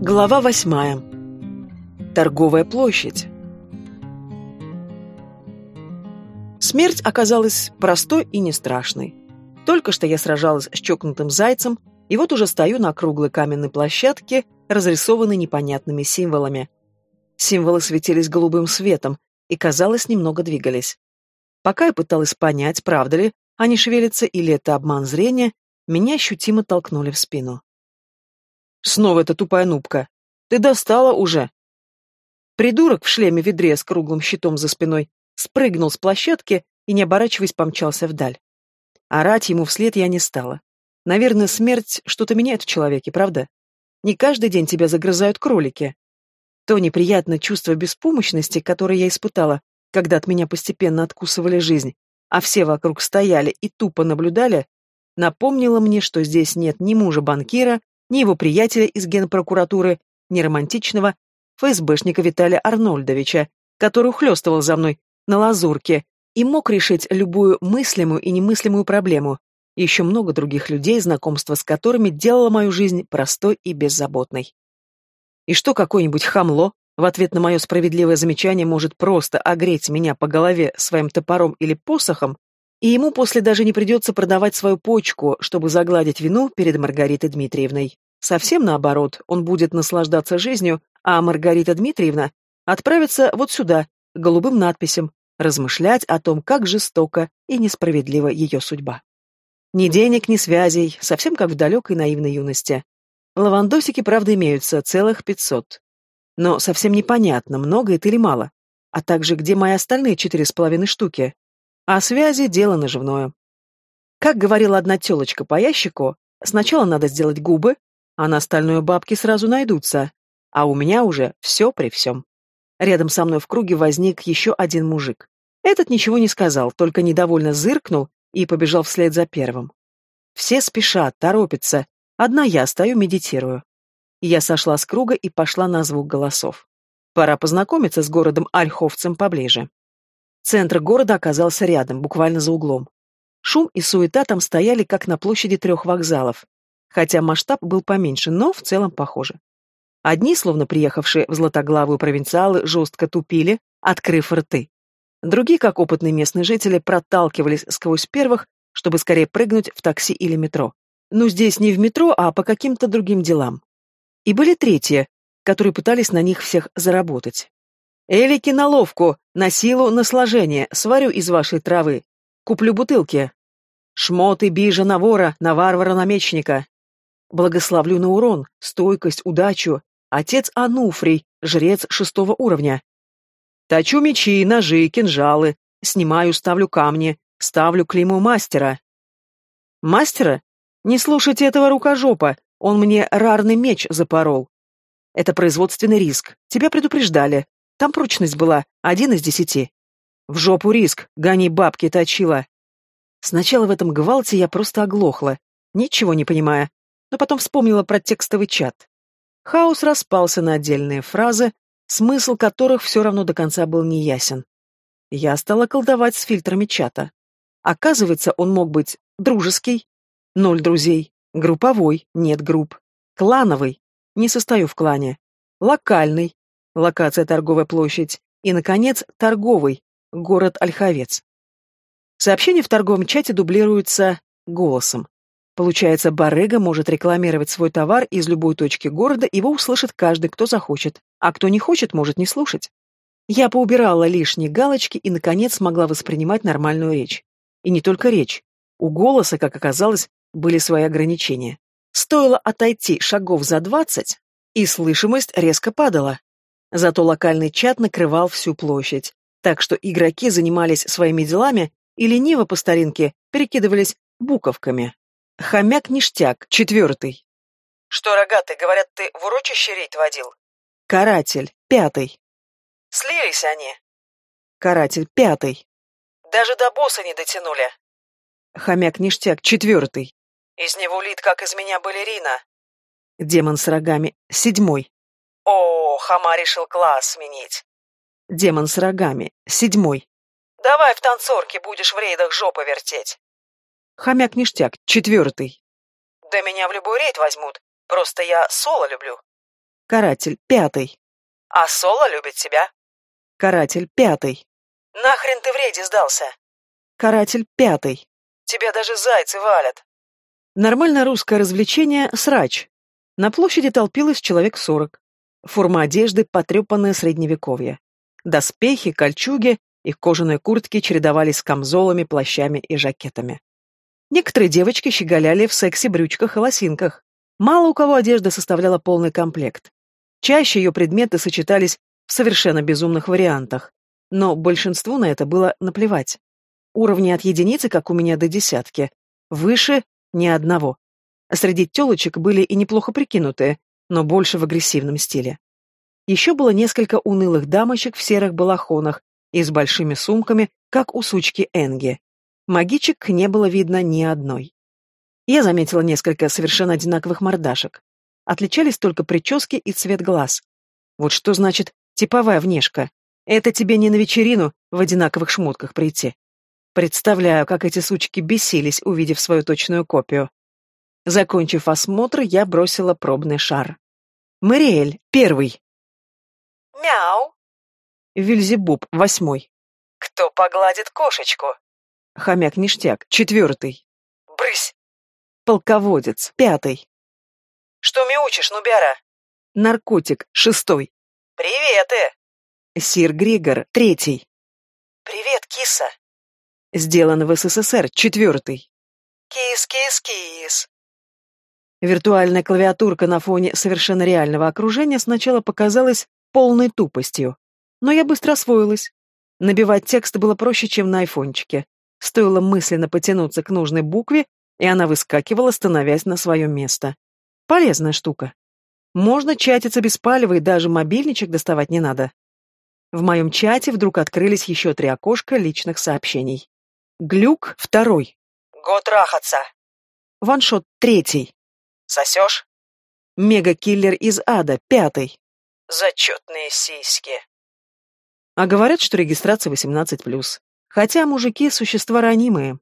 Глава восьмая. Торговая площадь. Смерть оказалась простой и не страшной. Только что я сражалась с чокнутым зайцем, и вот уже стою на круглой каменной площадке, разрисованной непонятными символами. Символы светились голубым светом и, казалось, немного двигались. Пока я пыталась понять, правда ли, они шевелятся или это обман зрения, меня ощутимо толкнули в спину. Снова эта тупая нубка. Ты достала уже. Придурок в шлеме-ведре с круглым щитом за спиной спрыгнул с площадки и, не оборачиваясь, помчался вдаль. Орать ему вслед я не стала. Наверное, смерть что-то меняет в человеке, правда? Не каждый день тебя загрызают кролики. То неприятное чувство беспомощности, которое я испытала, когда от меня постепенно откусывали жизнь, а все вокруг стояли и тупо наблюдали, напомнило мне, что здесь нет ни мужа-банкира, ни его приятеля из генпрокуратуры, ни романтичного ФСБшника Виталия Арнольдовича, который ухлёстывал за мной на лазурке и мог решить любую мыслимую и немыслимую проблему. И еще много других людей, знакомство с которыми делало мою жизнь простой и беззаботной. И что какое-нибудь хамло в ответ на мое справедливое замечание может просто огреть меня по голове своим топором или посохом, и ему после даже не придется продавать свою почку, чтобы загладить вину перед Маргаритой Дмитриевной. Совсем наоборот, он будет наслаждаться жизнью, а Маргарита Дмитриевна отправится вот сюда, голубым надписям, размышлять о том, как жестоко и несправедлива ее судьба. Ни денег, ни связей, совсем как в далекой наивной юности. Лавандосики, правда, имеются, целых пятьсот. Но совсем непонятно, много это или мало. А также, где мои остальные четыре с половиной штуки. А связи — дело наживное. Как говорила одна телочка по ящику, сначала надо сделать губы, а на остальное бабки сразу найдутся. А у меня уже все при всем. Рядом со мной в круге возник еще один мужик. Этот ничего не сказал, только недовольно зыркнул и побежал вслед за первым. Все спешат, торопятся. Одна я стою, медитирую. Я сошла с круга и пошла на звук голосов. Пора познакомиться с городом Ольховцем поближе. Центр города оказался рядом, буквально за углом. Шум и суета там стояли, как на площади трех вокзалов. Хотя масштаб был поменьше, но в целом похоже. Одни, словно приехавшие в златоглавую провинциалы, жестко тупили, открыв рты. Другие, как опытные местные жители, проталкивались сквозь первых, чтобы скорее прыгнуть в такси или метро. Ну, здесь не в метро, а по каким-то другим делам. И были третьи, которые пытались на них всех заработать. Элики на ловку, на силу, на сложение, сварю из вашей травы. Куплю бутылки. Шмоты, бижа на вора, на варвара, на мечника. Благословлю на урон, стойкость, удачу. Отец Ануфрий, жрец шестого уровня. Точу мечи, ножи, кинжалы. Снимаю, ставлю камни. Ставлю клеймо мастера. Мастера? Не слушайте этого рукожопа, он мне рарный меч запорол. Это производственный риск. Тебя предупреждали. Там прочность была, один из десяти. В жопу риск, гони бабки точила. Сначала в этом гвалте я просто оглохла, ничего не понимая, но потом вспомнила про текстовый чат. Хаос распался на отдельные фразы, смысл которых все равно до конца был неясен. Я стала колдовать с фильтрами чата. Оказывается, он мог быть дружеский, ноль друзей, групповой, нет групп, клановый, не состою в клане, локальный, локация торговая площадь, и, наконец, торговый, город Ольховец. Сообщения в торговом чате дублируются голосом. Получается, барыга может рекламировать свой товар из любой точки города, его услышит каждый, кто захочет, а кто не хочет, может не слушать. Я поубирала лишние галочки и, наконец, смогла воспринимать нормальную речь. И не только речь. У голоса, как оказалось, были свои ограничения. Стоило отойти шагов за двадцать, и слышимость резко падала. Зато локальный чат накрывал всю площадь, так что игроки занимались своими делами и лениво по старинке перекидывались буковками. Хомяк-ништяк, четвертый. Что, рогатый, говорят, ты в урочище рейд водил? Каратель, пятый. Слились они. Каратель, пятый. Даже до босса не дотянули. Хомяк-ништяк, четвертый. Из него лид, как из меня балерина. Демон с рогами, седьмой. О, Хама решил класс сменить. Демон с рогами, седьмой. Давай в танцорке будешь в рейдах жопы вертеть. Хомяк-ништяк, четвертый. Да меня в любой рейд возьмут. Просто я соло люблю. Каратель, пятый. А Соло любит тебя. Каратель, пятый. Нахрен ты в рейде сдался? Каратель, пятый. Тебя даже зайцы валят. Нормальное русское развлечение — срач. На площади толпилось человек сорок. Форма одежды — потрепанное средневековье. Доспехи, кольчуги и кожаные куртки чередовались с камзолами, плащами и жакетами. Некоторые девочки щеголяли в секси-брючках и лосинках. Мало у кого одежда составляла полный комплект. Чаще ее предметы сочетались в совершенно безумных вариантах, но большинству на это было наплевать. Уровни от единицы, как у меня, до десятки. Выше — ни одного. Среди телочек были и неплохо прикинутые, но больше в агрессивном стиле. Еще было несколько унылых дамочек в серых балахонах и с большими сумками, как у сучки Энги. Магичек не было видно ни одной. Я заметила несколько совершенно одинаковых мордашек. Отличались только прически и цвет глаз. Вот что значит типовая внешка. Это тебе не на вечерину в одинаковых шмотках прийти. Представляю, как эти сучки бесились, увидев свою точную копию. Закончив осмотр, я бросила пробный шар. Мариэль, первый. Мяу. Вильзебуб, восьмой. Кто погладит кошечку? Хомяк-ништяк, четвертый. Брысь. Полководец, пятый. Что мяучишь, нубяра? Наркотик, шестой. Приветы. Сир Григор, третий. Привет, киса. Сделан в СССР, четвертый. Кис-кис-кис. Виртуальная клавиатурка на фоне совершенно реального окружения сначала показалась полной тупостью. Но я быстро освоилась. Набивать текст было проще, чем на айфончике. Стоило мысленно потянуться к нужной букве, и она выскакивала, становясь на свое место. Полезная штука. Можно чатиться без палева, и даже мобильничек доставать не надо. В моем чате вдруг открылись еще три окошка личных сообщений. Глюк — второй. Год рахаться. Ваншот — третий. Сосешь? Мега-киллер из ада — пятый. Зачетные сиськи. А говорят, что регистрация 18+. Хотя мужики — существа ранимые.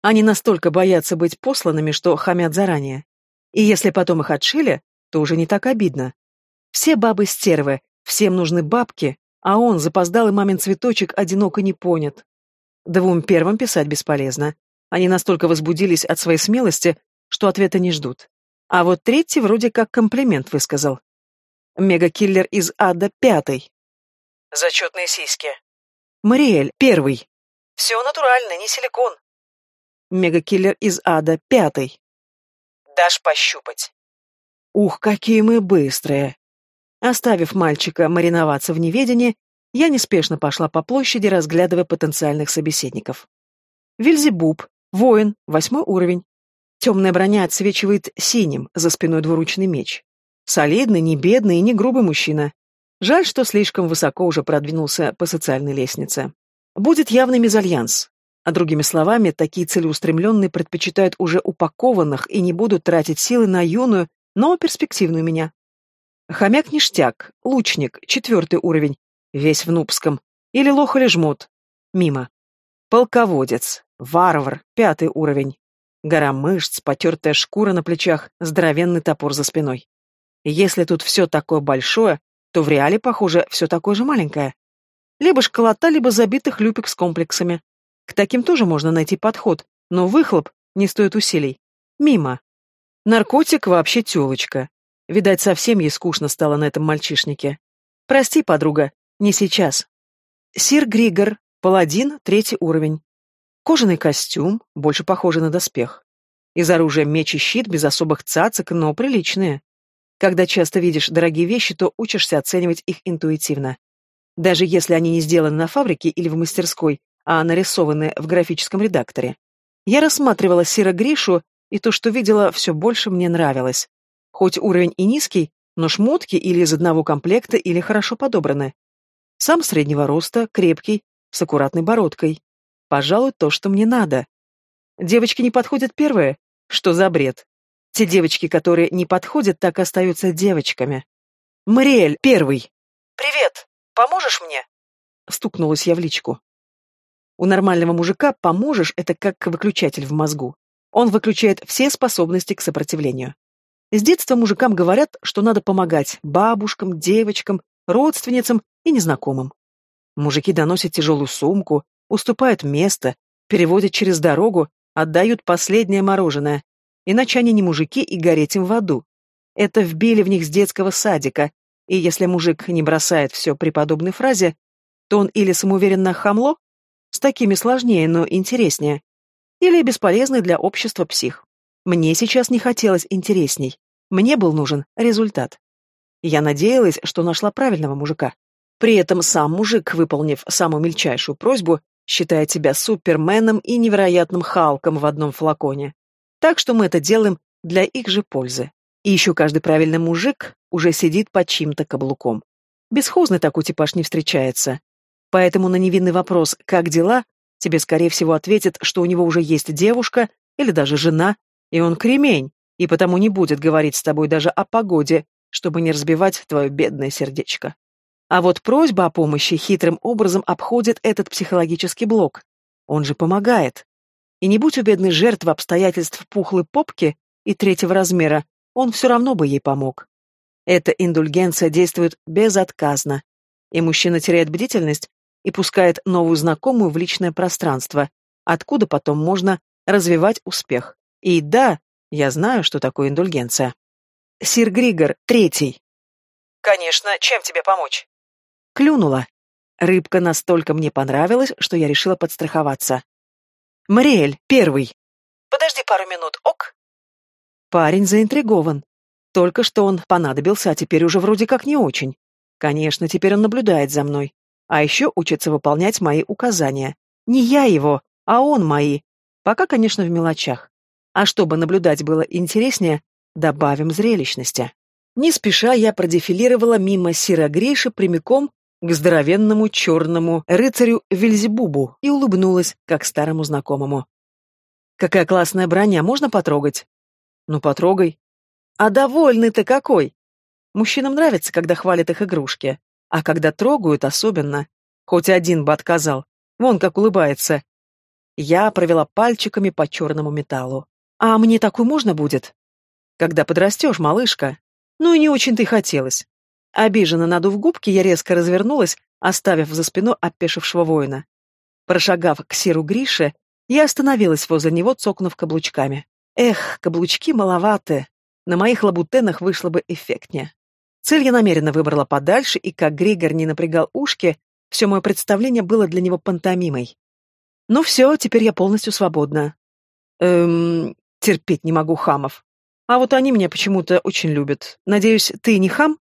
Они настолько боятся быть посланными, что хамят заранее. И если потом их отшили, то уже не так обидно. Все бабы стервы, всем нужны бабки, а он, запоздалый мамин цветочек, одиноко не понят. Двум первым писать бесполезно. Они настолько возбудились от своей смелости, что ответа не ждут. А вот третий вроде как комплимент высказал. Мегакиллер из ада пятый. Зачетные сиськи. Мариэль первый. Все натурально, не силикон. Мегакиллер из ада пятый. Дашь пощупать. Ух, какие мы быстрые. Оставив мальчика мариноваться в неведении, я неспешно пошла по площади, разглядывая потенциальных собеседников. Вильзебуб, воин, восьмой уровень. Темная броня отсвечивает синим, за спиной двуручный меч. Солидный, не бедный и не грубый мужчина. Жаль, что слишком высоко уже продвинулся по социальной лестнице. Будет явный мезальянс. А другими словами, такие целеустремленные предпочитают уже упакованных и не будут тратить силы на юную, но перспективную меня. Хомяк-ништяк, лучник, четвертый уровень, весь в нубском. Или лох или жмут. Мимо. Полководец, варвар, пятый уровень. Гора мышц, потертая шкура на плечах, здоровенный топор за спиной. Если тут все такое большое, то в реале, похоже, все такое же маленькое. Либо школота, либо забитых люпик с комплексами. К таким тоже можно найти подход, но выхлоп не стоит усилий. Мимо. Наркотик вообще тёлочка. Видать, совсем ей скучно стало на этом мальчишнике. Прости, подруга, не сейчас. Сир Григор, паладин, третий уровень. Кожаный костюм, больше похожий на доспех. Из оружия меч и щит без особых цацок, но приличные. Когда часто видишь дорогие вещи, то учишься оценивать их интуитивно. Даже если они не сделаны на фабрике или в мастерской, а нарисованы в графическом редакторе. Я рассматривала Сира Гришу, и то, что видела, все больше мне нравилось. Хоть уровень и низкий, но шмотки или из одного комплекта, или хорошо подобраны. Сам среднего роста, крепкий, с аккуратной бородкой. Пожалуй, то, что мне надо. Девочки не подходят первые? Что за бред? Те девочки, которые не подходят, так остаются девочками. Мариэль, первый. Привет. Поможешь мне? Стукнулась я в личку. У нормального мужика поможешь — это как выключатель в мозгу. Он выключает все способности к сопротивлению. С детства мужикам говорят, что надо помогать бабушкам, девочкам, родственницам и незнакомым. Мужики доносят тяжелую сумку, уступают место, переводят через дорогу, отдают последнее мороженое. Иначе они не мужики и гореть им в аду. Это вбили в них с детского садика, и если мужик не бросает все при подобной фразе, то он или самоуверенно хамло, с такими сложнее, но интереснее, или бесполезный для общества псих. Мне сейчас не хотелось интересней. Мне был нужен результат. Я надеялась, что нашла правильного мужика. При этом сам мужик, выполнив самую мельчайшую просьбу, считает себя суперменом и невероятным Халком в одном флаконе. Так что мы это делаем для их же пользы. И еще каждый правильный мужик уже сидит под чьим-то каблуком. Бесхозный такой типаж не встречается. Поэтому на невинный вопрос «как дела?» тебе, скорее всего, ответят, что у него уже есть девушка или даже жена, и он кремень, и потому не будет говорить с тобой даже о погоде, чтобы не разбивать твое бедное сердечко. А вот просьба о помощи хитрым образом обходит этот психологический блок. Он же помогает. И не будь у бедной жертвы обстоятельств пухлой попки и третьего размера, он все равно бы ей помог. Эта индульгенция действует безотказно, и мужчина теряет бдительность и пускает новую знакомую в личное пространство, откуда потом можно развивать успех. И да, я знаю, что такое индульгенция. Сир Григор, третий. Конечно, чем тебе помочь? Клюнула. Рыбка настолько мне понравилась, что я решила подстраховаться. Мариэль, первый. Подожди пару минут, ок? Парень заинтригован. Только что он понадобился, а теперь уже вроде как не очень. Конечно, теперь он наблюдает за мной. А еще учится выполнять мои указания. Не я его, а он мои. Пока, конечно, в мелочах. А чтобы наблюдать было интереснее, добавим зрелищности. Не спеша я продефилировала мимо Сира Гриши прямиком к здоровенному черному рыцарю Вельзебубу и улыбнулась, как старому знакомому. «Какая классная броня, можно потрогать?» «Ну, потрогай». «А довольный ты какой!» Мужчинам нравится, когда хвалят их игрушки, а когда трогают особенно. Хоть один бы отказал. Вон как улыбается. Я провела пальчиками по черному металлу. «А мне такой можно будет?» «Когда подрастешь, малышка». Ну и не очень-то и хотелось. Обиженно надув губки, я резко развернулась, оставив за спиной опешившего воина. Прошагав к Сиру Грише, я остановилась возле него, цокнув каблучками. Эх, каблучки маловаты. На моих лабутенах вышло бы эффектнее. Цель я намеренно выбрала подальше, и как Григор не напрягал ушки, все мое представление было для него пантомимой. Ну все, теперь я полностью свободна. Эм, терпеть не могу хамов. А вот они меня почему-то очень любят. Надеюсь, ты не хам?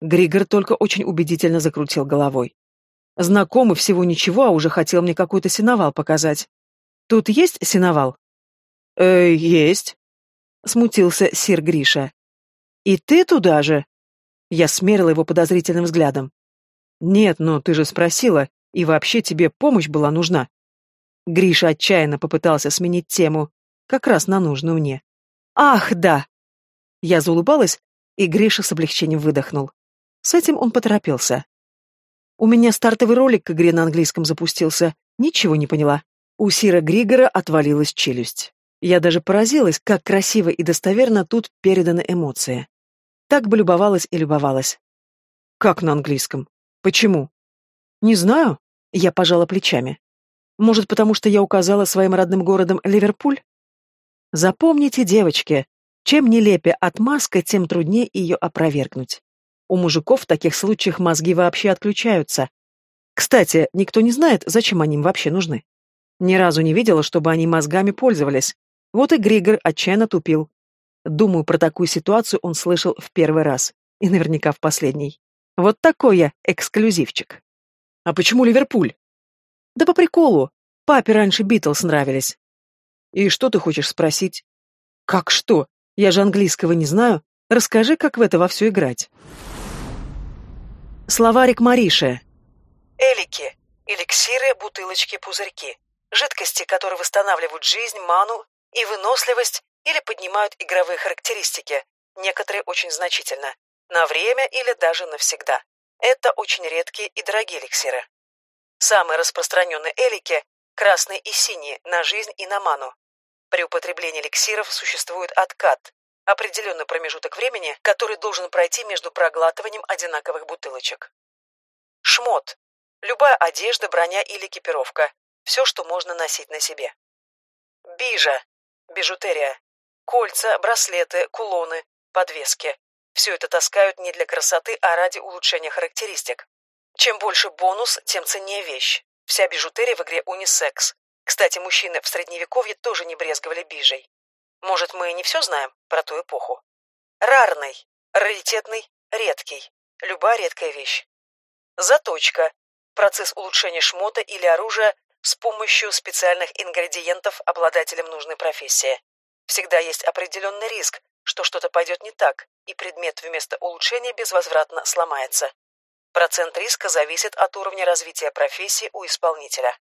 Григор только очень убедительно закрутил головой. Знакомый всего ничего, а уже хотел мне какой-то сеновал показать. Тут есть сеновал? Э, есть. Смутился сир Гриша. И ты туда же? Я смерила его подозрительным взглядом. Нет, но ты же спросила, и вообще тебе помощь была нужна. Гриша отчаянно попытался сменить тему, как раз на нужную мне. Ах, да. Я заулыбалась, и Гриша с облегчением выдохнул. С этим он поторопился. У меня стартовый ролик к игре на английском запустился. Ничего не поняла. У Сира Григора отвалилась челюсть. Я даже поразилась, как красиво и достоверно тут переданы эмоции. Так бы любовалась и любовалась. Как на английском? Почему? Не знаю. Я пожала плечами. Может, потому что я указала своим родным городом Ливерпуль? Запомните, девочки, чем нелепее отмазка, тем труднее ее опровергнуть. У мужиков в таких случаях мозги вообще отключаются. Кстати, никто не знает, зачем они им вообще нужны. Ни разу не видела, чтобы они мозгами пользовались. Вот и Григор отчаянно тупил. Думаю, про такую ситуацию он слышал в первый раз. И наверняка в последний. Вот такой я эксклюзивчик. А почему Ливерпуль? Да по приколу. Папе раньше Битлз нравились. И что ты хочешь спросить? Как что? Я же английского не знаю. Расскажи, как в это во все играть. Словарик Мариши. Элики. Эликсиры, бутылочки, пузырьки. Жидкости, которые восстанавливают жизнь, ману и выносливость или поднимают игровые характеристики, некоторые очень значительно, на время или даже навсегда. Это очень редкие и дорогие эликсиры. Самые распространенные элики – красные и синие, на жизнь и на ману. При употреблении эликсиров существует откат. Определенный промежуток времени, который должен пройти между проглатыванием одинаковых бутылочек. Шмот. Любая одежда, броня или экипировка. Все, что можно носить на себе. Бижа. Бижутерия. Кольца, браслеты, кулоны, подвески. Все это таскают не для красоты, а ради улучшения характеристик. Чем больше бонус, тем ценнее вещь. Вся бижутерия в игре унисекс. Кстати, мужчины в средневековье тоже не брезговали бижей. Может, мы не все знаем про ту эпоху? Рарный, раритетный, редкий. Любая редкая вещь. Заточка. Процесс улучшения шмота или оружия с помощью специальных ингредиентов обладателям нужной профессии. Всегда есть определенный риск, что что-то пойдет не так, и предмет вместо улучшения безвозвратно сломается. Процент риска зависит от уровня развития профессии у исполнителя.